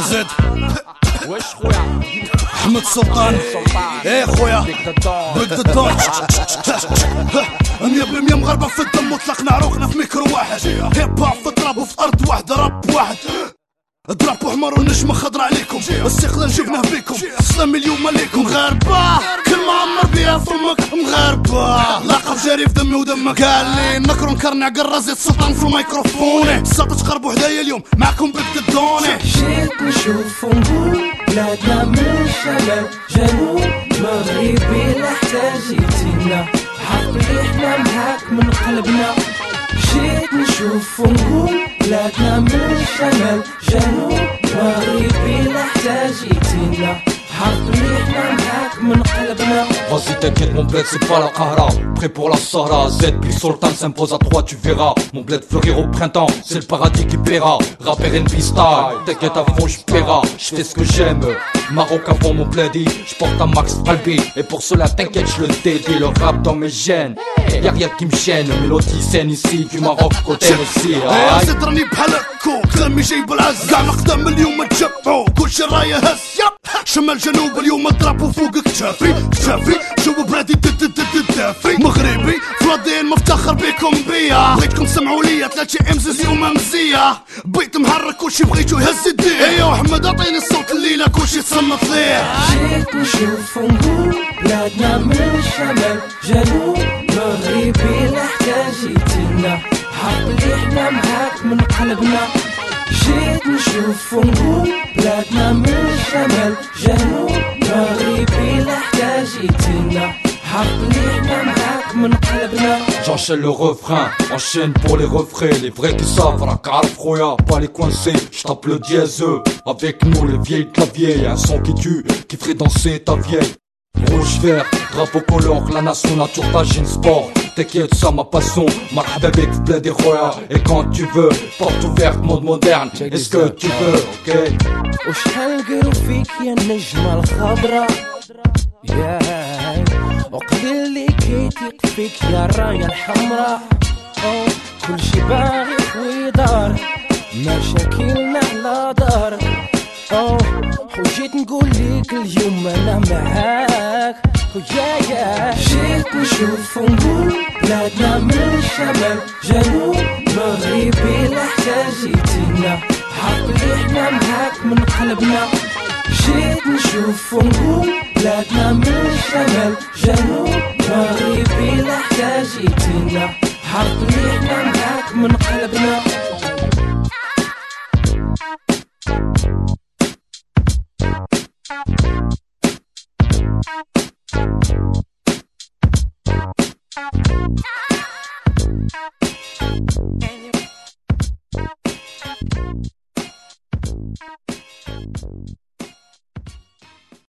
زيد واش خويا؟ أحمد سلطان. إيه خويا. دون مية بالمية مغربة في الدم وطلقنا عروقنا في ميكرو واحد. هيب هوب في التراب وفي أرض واحدة رب واحد. درابو حمر والنجمة خضرا عليكم. استقلال جبناه بيكم. سلام اليوم عليكم مغاربة. كلمة عمر بيها فمك مغاربة. لقب جاري في دمي ودمك. قال لي نكرو نكرنع قرازي سلطان في الميكروفون. ساطة تقربوا حدايا اليوم. معكم بك الدوني جيت نشوف ونقول بلادنا من الشمال جنوب مغربي لا حتى جيتينا حق اللي إحنا معاك من قلبنا. جيت نشوف ونقول بلادنا من الشمال جنوب مغربي لا حتى جيتينا حق اللي احنا معاك من قلبنا Vas-y t'inquiète mon bled c'est pas la Kahara Prêt pour la Sahara Z puis Sultan s'impose à toi tu verras Mon bled fleurir au printemps C'est le paradis qui paiera Rapper NB style T'inquiète à fond j'paiera J'fais ce que j'aime Maroc avant mon bledi J'porte un max Albi Et pour cela t'inquiète je le dédie Le rap dans mes gènes Y'a rien qui me gêne Mélodie saine ici Du Maroc côté aussi يا زيد راني بحال هكو كلامي جايب العز كاع نقدم اليوم تجمعوا كلشي رايه هز شمال جنوب اليوم ضربوا فوق كتافي تسمعوا ليا ثلاثة أمزز اليوم مزية بيت محرك كلشي بغيتو يهز الدين. ايوا احمد عطيني الصوت الليلة كلشي تصنت ليه جيت نشوف ونقول بلادنا من الشمال جنوب مغربي جيتينا حق اللي إحنا معاك من قلبنا. جيت نشوف ونقول بلادنا من الشمال جنوب مغربي لا حتى جيتينا حق اللي احنا معاك من قلبنا J'enchaîne le refrain, enchaîne pour les refrains Les vrais qui savent, la carve Roya, pas les coincés J'tape le dièse, avec nous les vieilles claviers Un son qui tue, qui ferait danser ta vieille Rouge vert, drapeau color, la nation nature tagine sport T'inquiète, ça ma passion, marhaba avec bled et roya Et quand tu veux, porte ouverte, monde moderne Est-ce que tu veux, ok وشحال نقرو فيك يا النجمة الخضرا ياي وقليل اللي كيتيق فيك يا الراية الحمراء. كل شي باغي خوي دار. مشاكلنا على دار. وجيت نقول ليك اليوم أنا معاك. ويا يا جيت نشوف ونقول بلادنا من الشمال. جنوب مغربي لا حتى جيتينا حق اللي إحنا معاك من قلبنا. جيت نشوف ونقول بلادنا من الشمال جنوب مغربي حق اللي إحنا معاك من قلبنا